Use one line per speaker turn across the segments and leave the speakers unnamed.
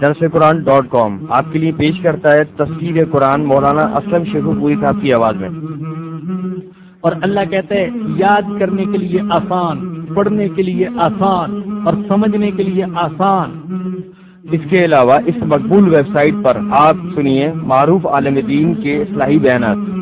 درس قرآن ڈاٹ کام آپ کے لیے پیش کرتا ہے تصویر قرآن مولانا اسلم شیخ پوری صاحب کی آواز میں۔
اور اللہ کہتے ہیں یاد کرنے کے لیے آسان پڑھنے کے لیے آسان اور سمجھنے کے لیے آسان۔
اس کے علاوہ اس مقبول ویب سائٹ پر آپ سنیے معروف عالم دین کے اصلاحی بیانات۔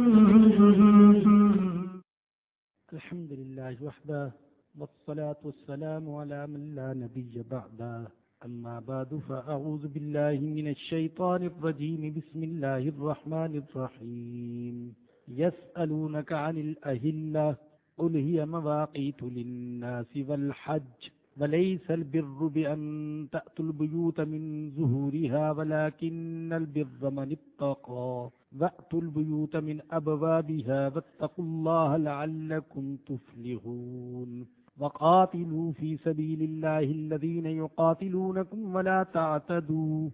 ڈبلو
والصلاة والسلام على من لا نبي بعده أما بعد، فأعوذ بالله من الشيطان الرجيم. بسم الله الرحمن الرحيم. يسألونك عن الأهلة، قل هي مواقيت للناس والحج، وليس البر بأن تأتوا البيوت من ظهورها، ولكن البر من اتقى. وأتوا البيوت من أبوابها واتقوا الله لعلكم تفلحون وقاتلوا في سبيل الله الذين يقاتلونكم ولا تعتدوا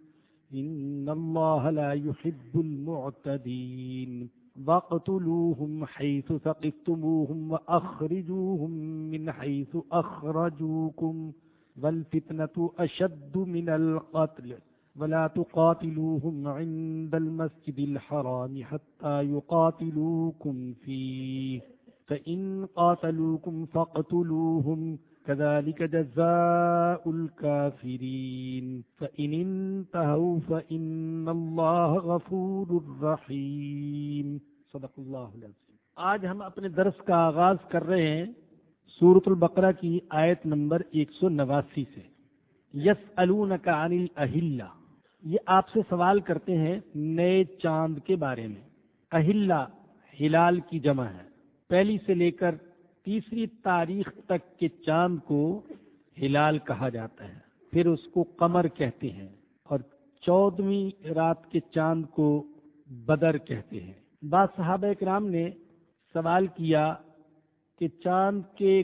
إن الله لا يحب المعتدين واقتلوهم حيث ثقفتموهم وأخرجوهم من حيث أخرجوكم والفتنة أشد من القتل ولا تقاتلوهم عند المسجد الحرام حتى يقاتلوكم فيه. فإن قاتلوكم فاقتلوهم، كذلك جزاء الكافرين. فإن انتهوا فإن الله غفور رحيم. صدق الله العظيم آج ہم اپنے درس کا آغاز کر رہے ہیں سورت البقرہ کی آیت نمبر ایک سو نواسی سے. یس عن اہل یہ آپ سے سوال کرتے ہیں نئے چاند کے بارے میں۔ اہل ہلال کی جمع ہے۔ پہلی سے لے کر تیسری تاریخ تک کے چاند کو ہلال کہا جاتا ہے۔ پھر اس کو قمر کہتے ہیں اور چودہویں رات کے چاند کو بدر کہتے ہیں۔ بعض صحابہ کرام نے سوال کیا کہ چاند کے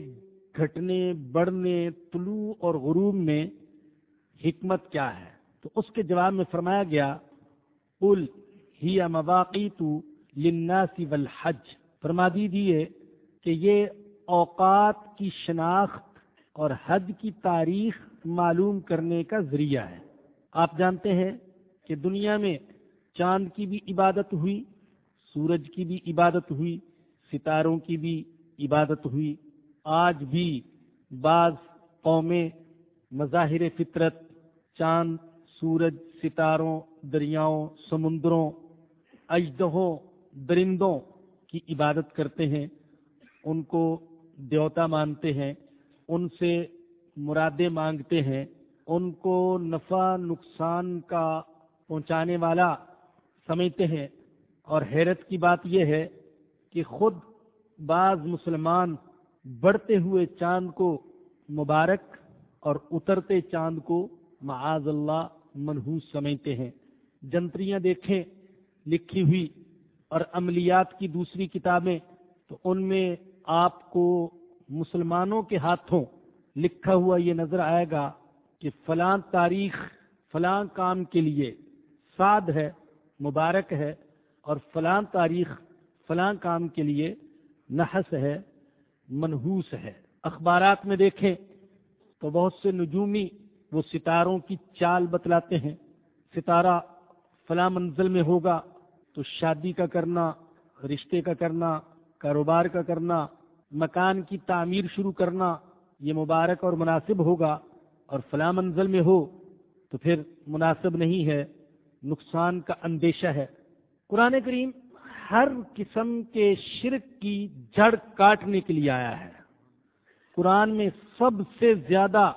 گھٹنے، بڑھنے، طلوع اور غروب میں حکمت کیا ہے؟ تو اس کے جواب میں فرمایا گیا ال ہی مواقع تو لناسی والحج۔ فرما دیجیے کہ یہ اوقات کی شناخت اور حد کی تاریخ معلوم کرنے کا ذریعہ ہے۔ آپ جانتے ہیں کہ دنیا میں چاند کی بھی عبادت ہوئی، سورج کی بھی عبادت ہوئی، ستاروں کی بھی عبادت ہوئی۔ آج بھی بعض قومیں مظاہر فطرت، چاند سورج، ستاروں، دریاؤں، سمندروں اجدہوں درندوں کی عبادت کرتے ہیں، ان کو دیوتا مانتے ہیں، ان سے مرادیں مانگتے ہیں، ان کو نفع، نقصان کا پہنچانے والا سمجھتے ہیں۔ اور حیرت کی بات یہ ہے کہ خود بعض مسلمان بڑھتے ہوئے چاند کو مبارک اور اترتے چاند کو معاذ اللہ منحوس سمجھتے ہیں۔ جنتریاں دیکھیں، لکھی ہوئی اور عملیات کی دوسری کتابیں، تو ان میں آپ کو مسلمانوں کے ہاتھوں لکھا ہوا یہ نظر آئے گا کہ فلاں تاریخ فلاں کام کے لیے سعد ہے، مبارک ہے، اور فلاں تاریخ فلاں کام کے لیے نحس ہے، منحوس ہے۔ اخبارات میں دیکھیں تو بہت سے نجومی وہ ستاروں کی چال بتلاتے ہیں۔ ستارہ فلاں منزل میں ہوگا تو شادی کا کرنا، رشتے کا کرنا، کاروبار کا کرنا، مکان کی تعمیر شروع کرنا، یہ مبارک اور مناسب ہوگا۔ اور فلاں منزل میں ہو تو پھر مناسب نہیں ہے، نقصان کا اندیشہ ہے۔ قرآن کریم ہر قسم کے شرک کی جڑ کاٹنے کے لیے آیا ہے۔ قرآن میں سب سے زیادہ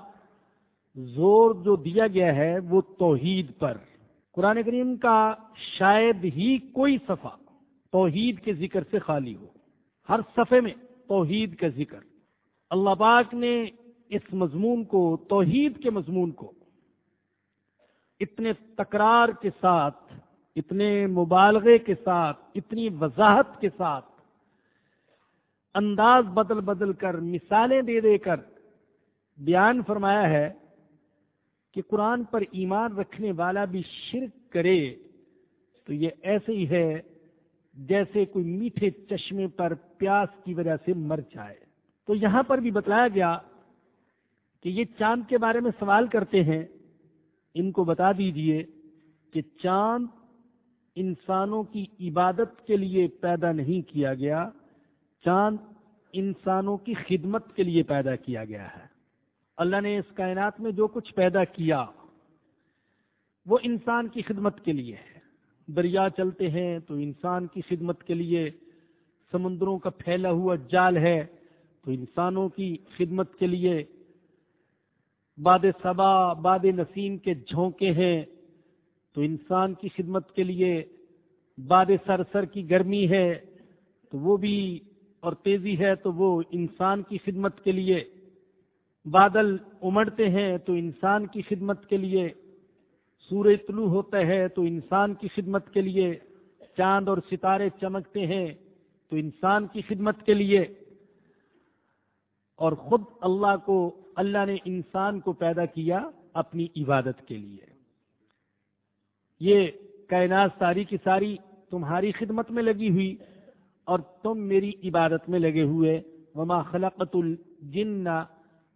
زور جو دیا گیا ہے وہ توحید پر۔ قرآن کریم کا شاید ہی کوئی صفحہ توحید کے ذکر سے خالی ہو۔ ہر صفحے میں توحید کا ذکر۔ اللہ پاک نے اس مضمون کو، توحید کے مضمون کو اتنے تکرار کے ساتھ، اتنے مبالغے کے ساتھ، اتنی وضاحت کے ساتھ انداز بدل بدل کر مثالیں دے دے کر بیان فرمایا ہے۔ کہ قرآن پر ایمان رکھنے والا بھی شرک کرے تو یہ ایسے ہی ہے جیسے کوئی میٹھے چشمے پر پیاس کی وجہ سے مر جائے۔ تو یہاں پر بھی بتلایا گیا کہ یہ چاند کے بارے میں سوال کرتے ہیں۔ ان کو بتا دیجیے کہ چاند انسانوں کی عبادت کے لیے پیدا نہیں کیا گیا، چاند انسانوں کی خدمت کے لیے پیدا کیا گیا ہے۔ اللہ نے اس کائنات میں جو کچھ پیدا کیا، وہ انسان کی خدمت کے لیے ہے۔ دریا چلتے ہیں تو انسان کی خدمت کے لیے سمندروں کا پھیلا ہوا جال ہے، تو انسانوں کی خدمت کے لیے باد صبا، باد نسیم کے جھونکے ہیں۔ تو انسان کی خدمت کے لیے باد سر سر کی گرمی ہے، تو وہ بھی اور تیزی ہے، تو وہ انسان کی خدمت کے لیے بادل امڑتے ہیں تو انسان کی خدمت کے لیے سورج طلوع ہوتا ہے تو انسان کی خدمت کے لیے چاند اور ستارے چمکتے ہیں تو انسان کی خدمت کے لیے اور خود اللہ کو اللہ نے انسان کو پیدا کیا اپنی عبادت کے لیے۔ یہ کائنات ساری کی ساری تمہاری خدمت میں لگی ہوئی اور تم میری عبادت میں لگے ہوئے۔ وما خلقت الجن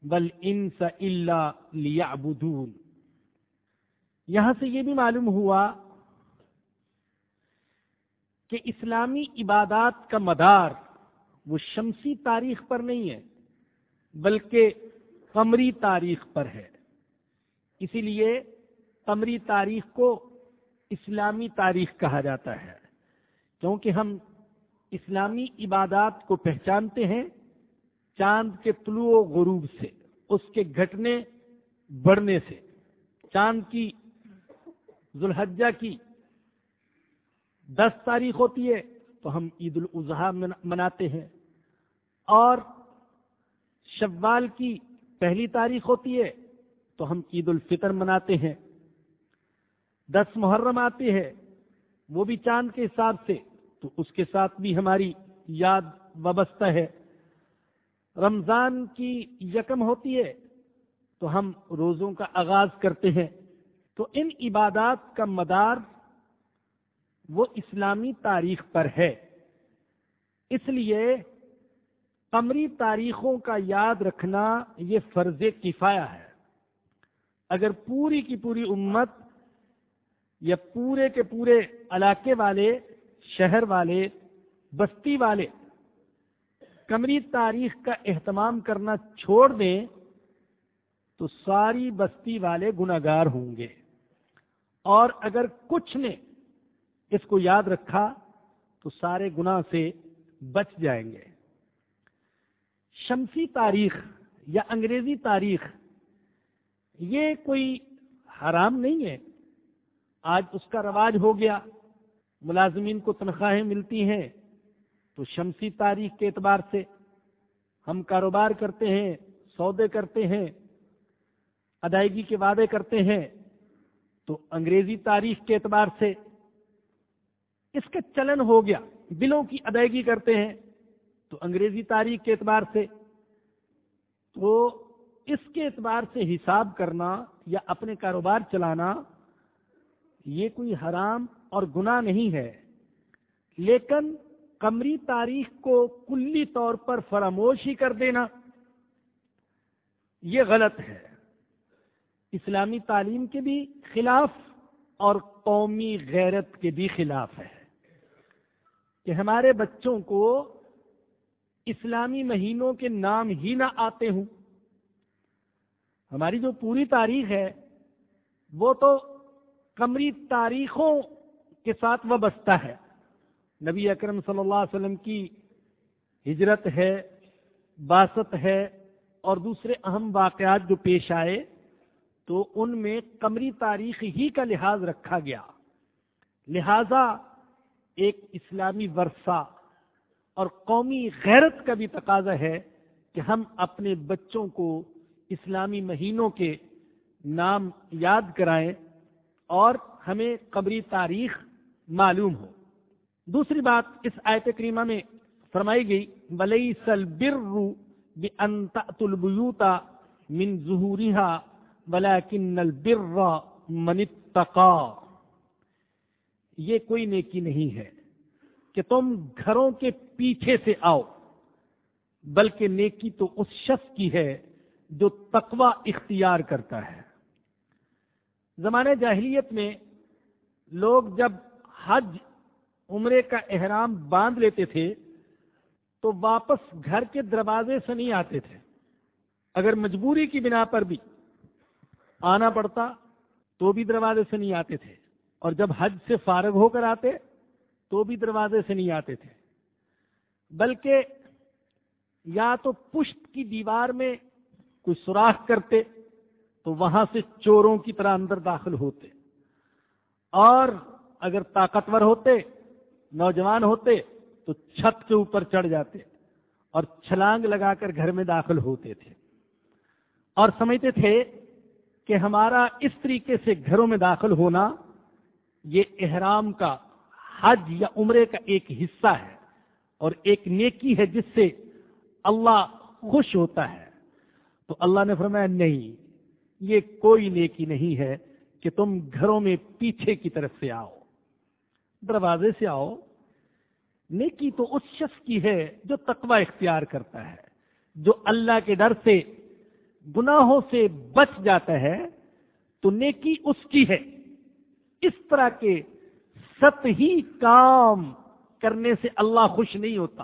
بل انس اللہ لیعبدون یہاں سے یہ بھی معلوم ہوا کہ اسلامی عبادات کا مدار وہ شمسی تاریخ پر نہیں ہے، بلکہ قمری تاریخ پر ہے۔ اسی لیے قمری تاریخ کو اسلامی تاریخ کہا جاتا ہے۔ کیونکہ ہم اسلامی عبادات کو پہچانتے ہیں چاند کے طلوع و غروب سے، اس کے گھٹنے بڑھنے سے، چاند کی ذوالحجہ کی دس تاریخ ہوتی ہے تو ہم عید الاضحیٰ مناتے ہیں۔ اور شوال کی پہلی تاریخ ہوتی ہے تو ہم عید الفطر مناتے ہیں۔ دس محرم آتی ہے وہ بھی چاند کے حساب سے، تو اس کے ساتھ بھی ہماری یاد وابستہ ہے۔ رمضان کی یکم ہوتی ہے تو ہم روزوں کا آغاز کرتے ہیں۔ تو ان عبادات کا مدار وہ اسلامی تاریخ پر ہے۔ اس لیے قمری تاریخوں کا یاد رکھنا یہ فرض کفایا ہے۔ اگر پوری کی پوری امت یا پورے کے پورے علاقے والے، شہر والے، بستی والے قمری تاریخ کا اہتمام کرنا چھوڑ دیں تو ساری بستی والے گناگار ہوں گے۔ اور اگر کچھ نے اس کو یاد رکھا تو سارے گناہ سے بچ جائیں گے۔ شمسی تاریخ یا انگریزی تاریخ، یہ کوئی حرام نہیں ہے۔ آج اس کا رواج ہو گیا، ملازمین کو تنخواہیں ملتی ہیں۔ تو شمسی تاریخ کے اعتبار سے ہم کاروبار کرتے ہیں، سودے کرتے ہیں، ادائیگی کے وعدے کرتے ہیں، تو انگریزی تاریخ کے اعتبار سے اس کا چلن ہو گیا، بلوں کی ادائیگی کرتے ہیں، تو انگریزی تاریخ کے اعتبار سے تو اس کے اعتبار سے حساب کرنا یا اپنے کاروبار چلانا یہ کوئی حرام اور گناہ نہیں ہے۔ لیکن قمری تاریخ کو کلی طور پر فراموش ہی کر دینا یہ غلط ہے۔ اسلامی تعلیم کے بھی خلاف اور قومی غیرت کے بھی خلاف ہے کہ ہمارے بچوں کو اسلامی مہینوں کے نام ہی نہ آتے ہوں۔ ہماری جو پوری تاریخ ہے، وہ تو قمری تاریخوں کے ساتھ وابستہ ہے۔ نبی اکرم صلی اللہ علیہ وسلم کی ہجرت ہے باسط ہے اور دوسرے اہم واقعات جو پیش آئے تو ان میں قمری تاریخ ہی کا لحاظ رکھا گیا۔ لہذا ایک اسلامی ورثہ اور قومی غیرت کا بھی تقاضا ہے کہ ہم اپنے بچوں کو اسلامی مہینوں کے نام یاد کرائیں اور ہمیں قبری تاریخ معلوم ہو۔ دوسری بات اس آیت کریمہ میں فرمائی گئی ولی سل البیوتا من ظہوریہ ولیکن البر من اتقا یہ کوئی نیکی نہیں ہے کہ تم گھروں کے پیچھے سے آؤ، بلکہ نیکی تو اس شخص کی ہے جو تقوی اختیار کرتا ہے۔ زمانے جاہلیت میں لوگ جب حج عمرے کا احرام باندھ لیتے تھے تو واپس گھر کے دروازے سے نہیں آتے تھے۔ اگر مجبوری کی بنا پر بھی آنا پڑتا تو بھی دروازے سے نہیں آتے تھے۔ اور جب حج سے فارغ ہو کر آتے تو بھی دروازے سے نہیں آتے تھے۔ بلکہ یا تو پشت کی دیوار میں کوئی سوراخ کرتے تو وہاں سے چوروں کی طرح اندر داخل ہوتے۔ اور اگر طاقتور ہوتے نوجوان ہوتے تو چھت کے اوپر چڑھ جاتے اور چھلانگ لگا کر گھر میں داخل ہوتے تھے۔ اور سمجھتے تھے کہ ہمارا اس طریقے سے گھروں میں داخل ہونا یہ احرام کا حج یا عمرے کا ایک حصہ ہے اور ایک نیکی ہے جس سے اللہ خوش ہوتا ہے۔ تو اللہ نے فرمایا، نہیں، یہ کوئی نیکی نہیں ہے کہ تم گھروں میں پیچھے کی طرف سے آؤ۔ دروازے سے آؤ۔ نیکی تو اس شخص کی ہے جو تقوی اختیار کرتا ہے، جو اللہ کے ڈر سے، گناہوں سے بچ جاتا ہے۔ تو نیکی اس کی ہے۔ اس طرح کے سطحی کام کرنے سے اللہ خوش نہیں ہوتا۔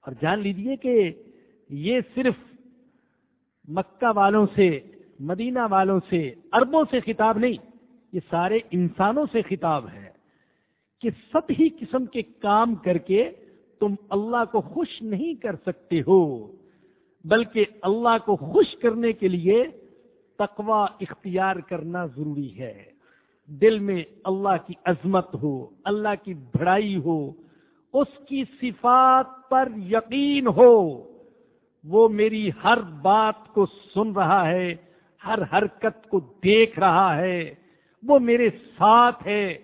اور جان لیجیے کہ یہ صرف مکہ والوں سے، مدینہ والوں سے اربوں سے خطاب نہیں، یہ سارے انسانوں سے خطاب ہے۔ کہ سطحی قسم کے کام کر کے تم اللہ کو خوش نہیں کر سکتے ہو، بلکہ اللہ کو خوش کرنے کے لیے تقوی اختیار کرنا ضروری ہے۔ دل میں اللہ کی عظمت ہو، اللہ کی بڑائی ہو، اس کی صفات پر یقین ہو۔ وہ میری ہر بات کو سن رہا ہے، ہر حرکت کو دیکھ رہا ہے۔ وہ میرے ساتھ ہے۔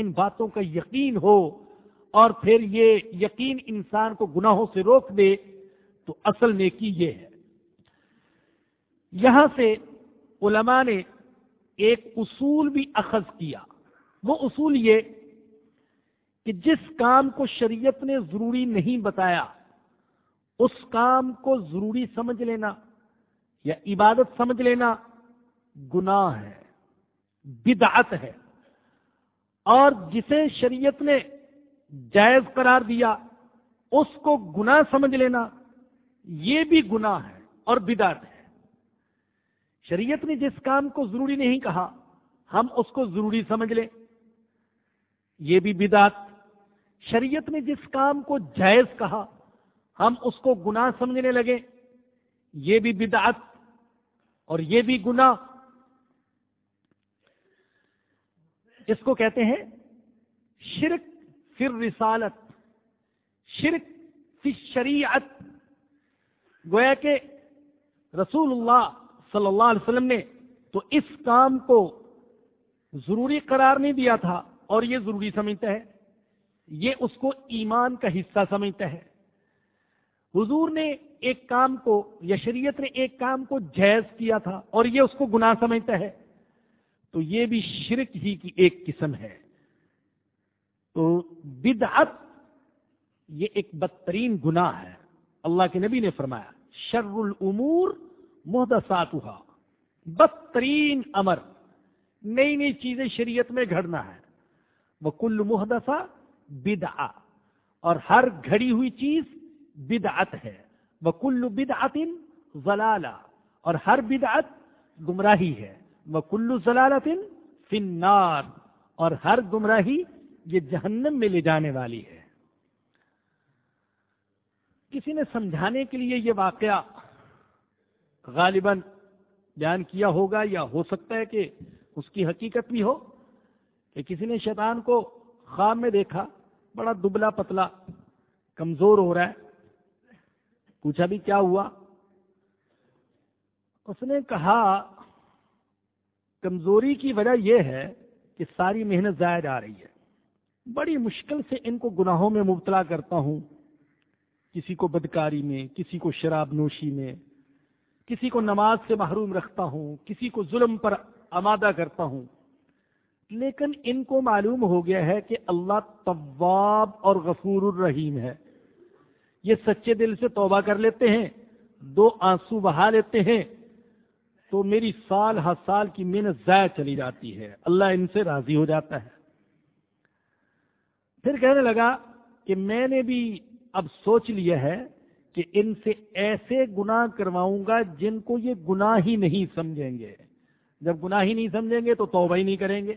ان باتوں کا یقین ہو اور پھر یہ یقین انسان کو گناہوں سے روک دے، تو اصل نیکی یہ ہے۔ یہاں سے علماء نے ایک اصول بھی اخذ کیا۔ وہ اصول یہ کہ جس کام کو شریعت نے ضروری نہیں بتایا، اس کام کو ضروری سمجھ لینا یا عبادت سمجھ لینا گناہ ہے، بدعت ہے۔ اور جسے شریعت نے جائز قرار دیا، اس کو گناہ سمجھ لینا، یہ بھی گناہ ہے اور بدعت ہے۔ شریعت نے جس کام کو ضروری نہیں کہا، ہم اس کو ضروری سمجھ لیں۔ یہ بھی بدعت۔ شریعت نے جس کام کو جائز کہا، ہم اس کو گناہ سمجھنے لگے۔ یہ بھی بدعت اور یہ بھی گناہ۔ اس کو کہتے ہیں شرک فر رسالت شرک فی شریعت گویا کہ رسول اللہ صلی اللہ علیہ وسلم نے تو اس کام کو ضروری قرار نہیں دیا تھا اور یہ ضروری سمجھتا ہے یہ اس کو ایمان کا حصہ سمجھتا ہے حضور نے ایک کام کو یا شریعت نے ایک کام کو جائز کیا تھا اور یہ اس کو گناہ سمجھتا ہے تو یہ بھی شرک ہی کی ایک قسم ہے۔ تو بدعت یہ ایک بدترین گناہ ہے۔ اللہ کے نبی نے فرمایا، شر العمور محدثاتها۔ بدترین امر۔ نئی نئی چیزیں شریعت میں گھڑنا ہے۔ وہ کل محدثہ بدعا اور ہر گھڑی ہوئی چیز بدعت ہے۔ وہ کل بدعت ضلالہ۔ اور ہر بدعت گمراہی ہے۔ وہ کلو ضلالت فنار اور ہر گمراہی یہ جہنم میں لے جانے والی ہے۔ کسی نے سمجھانے کے لیے یہ واقعہ غالباً بیان کیا ہوگا یا ہو سکتا ہے کہ اس کی حقیقت بھی ہو کہ کسی نے شیطان کو خواب میں دیکھا، بڑا دبلا پتلا کمزور ہو رہا ہے۔ پوچھا بھی کیا ہوا؟ اس نے کہا کمزوری کی وجہ یہ ہے کہ ساری محنت ضائع جا رہی ہے۔ بڑی مشکل سے ان کو گناہوں میں مبتلا کرتا ہوں۔ کسی کو بدکاری میں، کسی کو شراب نوشی میں، کسی کو نماز سے محروم رکھتا ہوں، کسی کو ظلم پر آمادہ کرتا ہوں۔ لیکن ان کو معلوم ہو گیا ہے کہ اللہ طواب اور غفور الرحیم ہے۔ یہ سچے دل سے توبہ کر لیتے ہیں، دو آنسو بہا لیتے ہیں۔ تو میری سال ہر سال کی محنت ضائع چلی جاتی ہے۔ اللہ ان سے راضی ہو جاتا ہے۔ پھر کہنے لگا کہ میں نے بھی اب سوچ لیا ہے کہ ان سے ایسے گناہ کرواؤں گا جن کو یہ گناہ ہی نہیں سمجھیں گے۔ جب گناہ ہی نہیں سمجھیں گے تو توبہ ہی نہیں کریں گے۔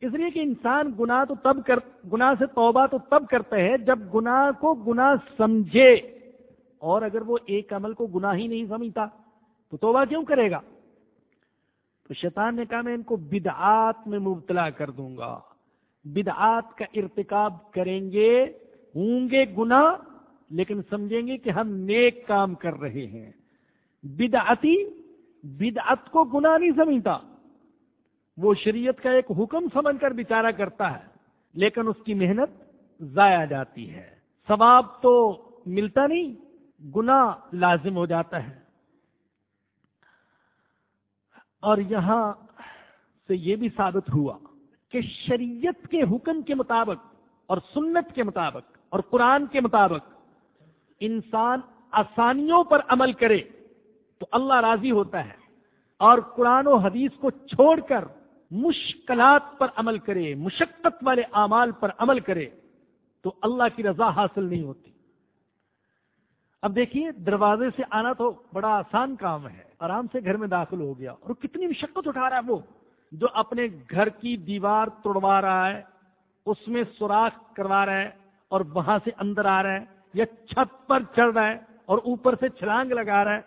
اس لیے کہ انسان گناہ تو تب کر، گناہ سے توبہ تو تب کرتا ہے جب گناہ کو گناہ سمجھے اور اگر وہ ایک عمل کو گناہ ہی نہیں سمجھتا۔ تو توبہ کیوں کرے گا؟ تو شیطان نے کہا، میں ان کو بدعات میں مبتلا کر دوں گا۔ بدعات کا ارتکاب کریں گے، ہوں گے گناہ، لیکن سمجھیں گے کہ ہم نیک کام کر رہے ہیں۔ بدعتی، بدعت کو گناہ نہیں سمجھتا۔ وہ شریعت کا ایک حکم سمجھ کر بچارہ کرتا ہے، لیکن اس کی محنت ضائع جاتی ہے۔ ثواب تو ملتا نہیں گنا لازم ہو جاتا ہے۔ اور یہاں سے یہ بھی ثابت ہوا کہ شریعت کے حکم کے مطابق اور سنت کے مطابق اور قرآن کے مطابق انسان آسانیوں پر عمل کرے تو اللہ راضی ہوتا ہے اور قرآن و حدیث کو چھوڑ کر مشکلات پر عمل کرے، مشقت والے اعمال پر عمل کرے تو اللہ کی رضا حاصل نہیں ہوتی۔ اب دیکھیے، دروازے سے آنا تو بڑا آسان کام ہے، آرام سے گھر میں داخل ہو گیا۔ اور کتنی مشقت اٹھا رہا ہے وہ، جو اپنے گھر کی دیوار توڑوا رہا ہے، اس میں سوراخ کروا رہا ہے اور وہاں سے اندر آ رہا ہے، یا چھت پر چڑھ رہا ہے اور اوپر سے چھلانگ لگا رہا ہے،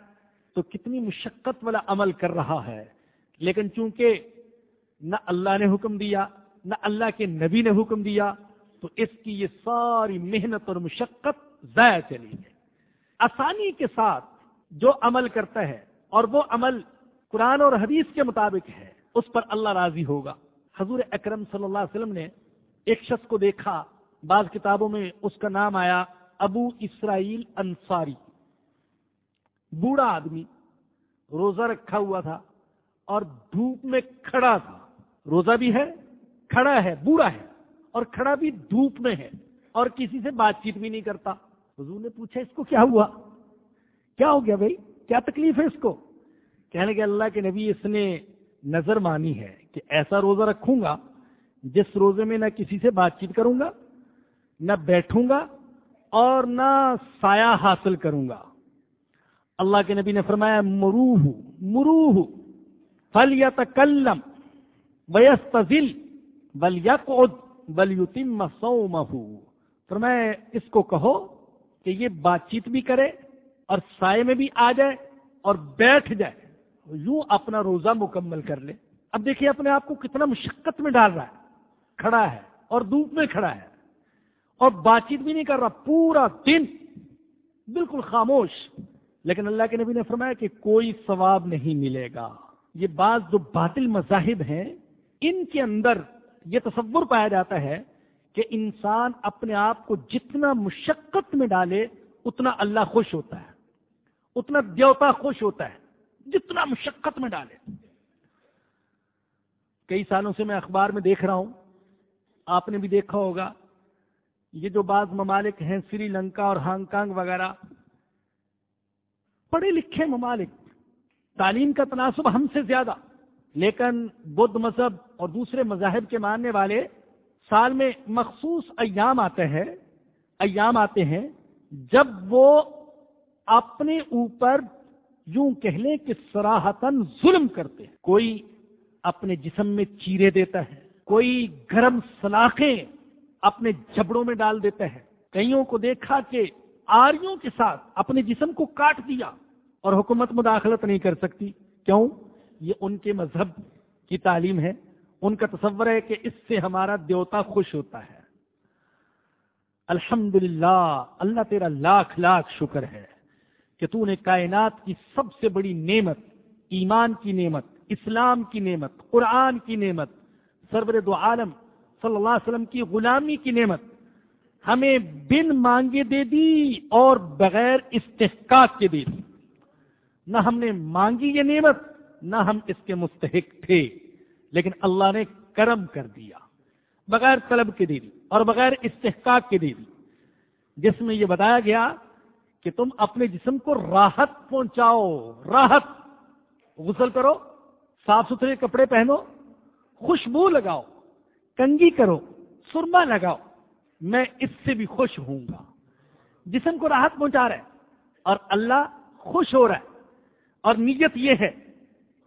تو کتنی مشقت والا عمل کر رہا ہے۔ لیکن چونکہ نہ اللہ نے حکم دیا، نہ اللہ کے نبی نے حکم دیا، تو اس کی یہ ساری محنت اور مشقت ضائع چلی گئی آسانی کے ساتھ جو عمل کرتا ہے اور وہ عمل قرآن اور حدیث کے مطابق ہے، اس پر اللہ راضی ہوگا۔ حضور اکرم صلی اللہ علیہ وسلم نے ایک شخص کو دیکھا، بعض کتابوں میں اس کا نام آیا ابو اسرائیل انصاری۔ بوڑھا آدمی، روزہ رکھا ہوا تھا اور دھوپ میں کھڑا تھا۔ روزہ بھی ہے، کھڑا ہے، بوڑھا ہے اور کھڑا بھی دھوپ میں ہے اور کسی سے بات چیت بھی نہیں کرتا۔ حضور نے پوچھا، اس کو کیا ہوا؟ کیا ہو گیا بھائی؟ کیا تکلیف ہے اس کو؟ کہنے کے اللہ کے نبی اس نے نظر مانی ہے کہ ایسا روزہ رکھوں گا جس روزے میں نہ کسی سے بات چیت کروں گا، نہ بیٹھوں گا اور نہ سایہ حاصل کروں گا۔ اللہ کے نبی نے فرمایا مروح مروح فل یا تکلم ویستزل بل یقعد بل یتم فرمایا، اس کو کہو کہ یہ بات چیت بھی کرے اور سائے میں بھی آ جائے اور بیٹھ جائے یوں اپنا روزہ مکمل کر لے۔ اب دیکھیے اپنے آپ کو کتنا مشقت میں ڈال رہا ہے۔ کھڑا ہے اور دھوپ میں کھڑا ہے اور بات چیت بھی نہیں کر رہا، پورا دن بالکل خاموش۔ لیکن اللہ کے نبی نے فرمایا کہ کوئی ثواب نہیں ملے گا۔ یہ بعض جو باطل مذاہب ہیں، ان کے اندر یہ تصور پایا جاتا ہے کہ انسان اپنے آپ کو جتنا مشقت میں ڈالے، اتنا اللہ خوش ہوتا ہے۔ اتنا دیوتا خوش ہوتا ہے، جتنا مشقت میں ڈالے۔ کئی سالوں سے میں اخبار میں دیکھ رہا ہوں۔ آپ نے بھی دیکھا ہوگا۔ یہ جو بعض ممالک ہیں، سری لنکا اور ہانگ کانگ وغیرہ، پڑھے لکھے ممالک، تعلیم کا تناسب ہم سے زیادہ، لیکن بدھ مذہب اور دوسرے مذاہب کے ماننے والے سال میں مخصوص ایام آتے ہیں، ایام آتے ہیں جب وہ اپنے اوپر یوں کہہ لیں کہ سراہتن ظلم کرتے ہیں۔ کوئی اپنے جسم میں چیرے دیتا ہے، کوئی گرم سلاخیں اپنے جبڑوں میں ڈال دیتا ہے۔ کئیوں کو دیکھا کہ آریوں کے ساتھ اپنے جسم کو کاٹ دیا اور حکومت مداخلت نہیں کر سکتی۔ کیوں؟ یہ ان کے مذہب کی تعلیم ہے۔ ان کا تصور ہے کہ اس سے ہمارا دیوتا خوش ہوتا ہے۔ الحمد اللہ تیرا لاکھ لاکھ شکر ہے کہ تو نے کائنات کی سب سے بڑی نعمت، ایمان کی نعمت، اسلام کی نعمت، قرآن کی نعمت، سرور دو عالم صلی اللہ علیہ وسلم کی غلامی کی نعمت ہمیں بن مانگے دے دی اور بغیر استحقاق کے دے دی۔ نہ ہم نے مانگی یہ نعمت، نہ ہم اس کے مستحق تھے۔ لیکن اللہ نے کرم کر دیا، بغیر طلب کے دے دی اور بغیر استحقاق کے دے دی۔ جس میں یہ بتایا گیا کہ تم اپنے جسم کو راحت پہنچاؤ، راحت۔ غسل کرو، صاف ستھرے کپڑے پہنو، خوشبو لگاؤ کنگی کرو، سرما لگاؤ۔ میں اس سے بھی خوش ہوں گا۔ جسم کو راحت پہنچا رہا ہے اور اللہ خوش ہو رہا ہے۔ اور نیت یہ ہے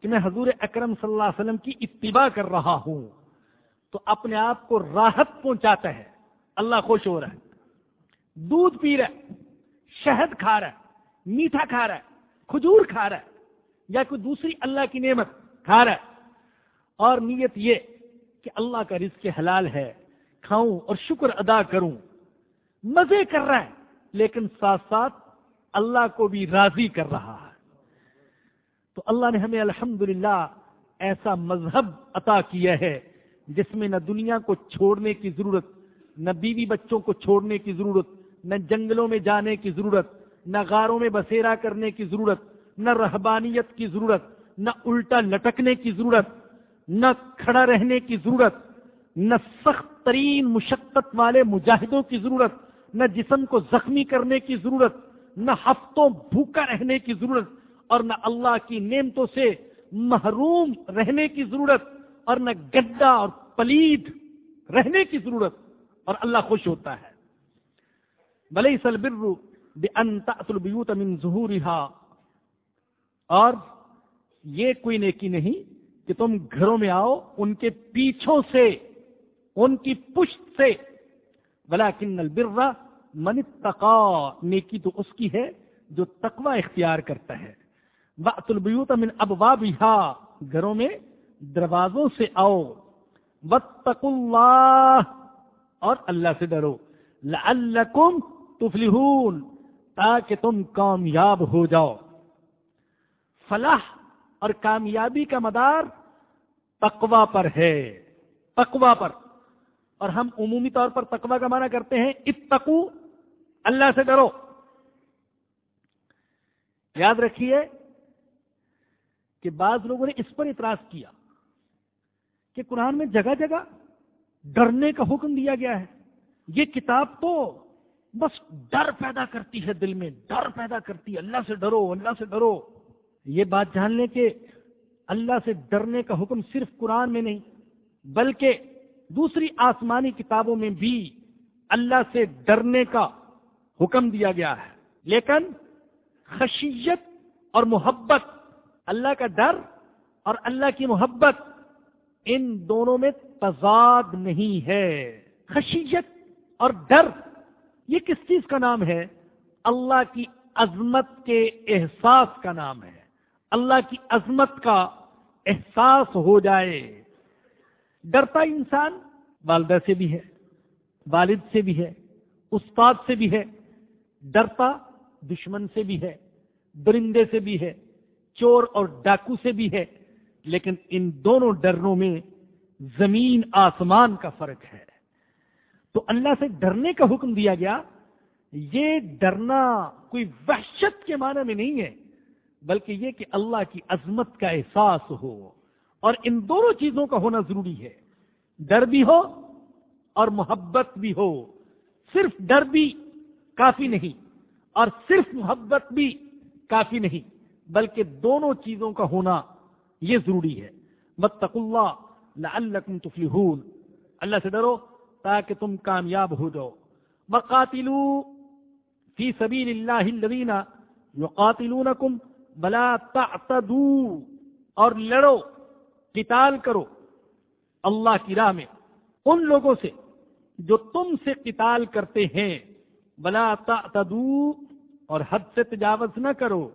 کہ میں حضور اکرم صلی اللہ علیہ وسلم کی اتباع کر رہا ہوں، تو اپنے آپ کو راحت پہنچاتا ہے، اللہ خوش ہو رہا ہے۔ دودھ پی رہا ہے، شہد کھا رہا ہے، میٹھا کھا رہا ہے، کھجور کھا رہا ہے، یا کوئی دوسری اللہ کی نعمت کھا رہا ہے۔ اور نیت یہ کہ اللہ کا رزق حلال ہے، کھاؤں اور شکر ادا کروں۔ مزے کر رہا ہے، لیکن ساتھ ساتھ اللہ کو بھی راضی کر رہا ہے۔ تو اللہ نے ہمیں الحمد ایسا مذہب عطا کیا ہے جس میں نہ دنیا کو چھوڑنے کی ضرورت نہ بیوی بچوں کو چھوڑنے کی ضرورت نہ جنگلوں میں جانے کی ضرورت نہ غاروں میں بسیرا کرنے کی ضرورت نہ رہبانیت کی ضرورت نہ الٹا لٹکنے کی ضرورت نہ کھڑا رہنے کی ضرورت نہ سخت ترین مشقت والے مجاہدوں کی ضرورت نہ جسم کو زخمی کرنے کی ضرورت نہ ہفتوں بھوکا رہنے کی ضرورت اور نہ اللہ کی نعمتوں سے محروم رہنے کی ضرورت اور نہ گڈا اور پلید رہنے کی ضرورت اور اللہ خوش ہوتا ہے۔ بلئی سلبر البیوت من ظہورها اور یہ کوئی نیکی نہیں کہ تم گھروں میں آؤ، ان کے پیچھوں سے، ان کی پشت سے۔ بلا کن البرا من تقا نیکی تو اس کی ہے جو تقوی اختیار کرتا ہے۔ بات البیوت من ابوابها گھروں میں دروازوں سے آؤ۔ واتقوا اللہ اور اللہ سے ڈرو۔ لعلکم تفلحون۔ تاکہ تم کامیاب ہو جاؤ۔ فلاح اور کامیابی کا مدار تقوا پر ہے۔ تقوا پر۔ اور ہم عمومی طور پر تقوا کا معنی کرتے ہیں، اتقو۔ اللہ سے ڈرو۔ یاد رکھیے کہ بعض لوگوں نے اس پر اعتراض کیا کہ قرآن میں جگہ جگہ ڈرنے کا حکم دیا گیا ہے۔ یہ کتاب تو بس ڈر پیدا کرتی ہے دل میں، ڈر پیدا کرتی ہے۔ اللہ سے ڈرو، اللہ سے ڈرو۔ یہ بات جان لیں کہ اللہ سے ڈرنے کا حکم صرف قرآن میں نہیں، بلکہ دوسری آسمانی کتابوں میں بھی اللہ سے ڈرنے کا حکم دیا گیا ہے۔ لیکن خشیت اور محبت اللہ کا ڈر اور اللہ کی محبت، ان دونوں میں تضاد نہیں ہے۔ خشیت اور ڈر، یہ کس چیز کا نام ہے؟ اللہ کی عظمت کے احساس کا نام ہے۔ اللہ کی عظمت کا احساس ہو جائے۔ ڈرتا انسان والدہ سے بھی ہے، والد سے بھی ہے، استاد سے بھی ہے۔ ڈرتا دشمن سے بھی ہے، درندے سے بھی ہے۔ چور اور ڈاکو سے بھی ہے، لیکن ان دونوں ڈرنوں میں زمین آسمان کا فرق ہے۔ تو اللہ سے ڈرنے کا حکم دیا گیا، یہ ڈرنا کوئی وحشت کے معنی میں نہیں ہے، بلکہ یہ کہ اللہ کی عظمت کا احساس ہو۔ اور ان دونوں چیزوں کا ہونا ضروری ہے۔ ڈر بھی ہو اور محبت بھی ہو۔ صرف ڈر بھی کافی نہیں، اور صرف محبت بھی کافی نہیں۔ بلکہ دونوں چیزوں کا ہونا یہ ضروری ہے۔ متق اللہ لعلکم تفلحون۔ اللہ سے ڈرو تاکہ تم کامیاب ہو جاؤ۔ وقاتلو فی سبیل اللہ الذین یقاتلونکم بلا تعتدو اور لڑو، قتال کرو اللہ کی راہ میں۔ ان لوگوں سے جو تم سے قتال کرتے ہیں بلا تعتدو اور حد سے تجاوز نہ کرو۔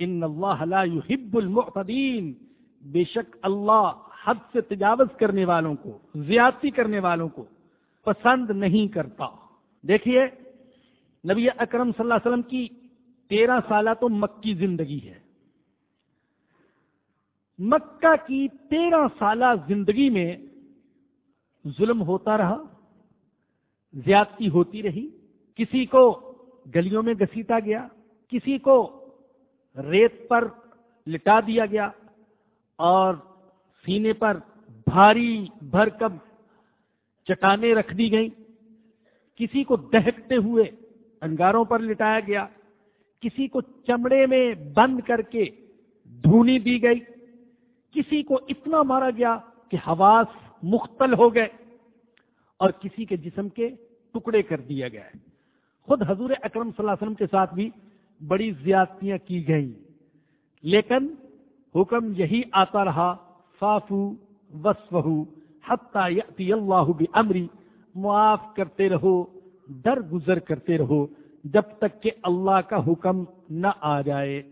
ان اللہ لا يحب المعتدین بے شک اللہ حد سے تجاوز کرنے والوں کو، زیادتی کرنے والوں کو پسند نہیں کرتا۔ دیکھیے، نبی اکرم صلی اللہ علیہ وسلم کی تیرہ سالہ تو مکی زندگی ہے۔ مکہ کی تیرہ سالہ زندگی میں ظلم ہوتا رہا، زیادتی ہوتی رہی، کسی کو گلیوں میں گسیتا گیا، کسی کو ریت پر لٹا دیا گیا اور سینے پر بھاری بھرکم چٹانیں رکھ دی گئیں۔ کسی کو دہتے ہوئے انگاروں پر لٹایا گیا، کسی کو چمڑے میں بند کر کے دھونی دی گئی، کسی کو اتنا مارا گیا کہ حواس مختل ہو گئے اور کسی کے جسم کے ٹکڑے کر دیا گیا۔ خود حضور اکرم صلی اللہ علیہ وسلم کے ساتھ بھی بڑی زیادتیاں کی گئیں۔ لیکن حکم یہی آتا رہا، فافو حتیٰ یأتی اللہ امری معاف کرتے رہو در گزر کرتے رہو جب تک کہ اللہ کا حکم نہ آ جائے۔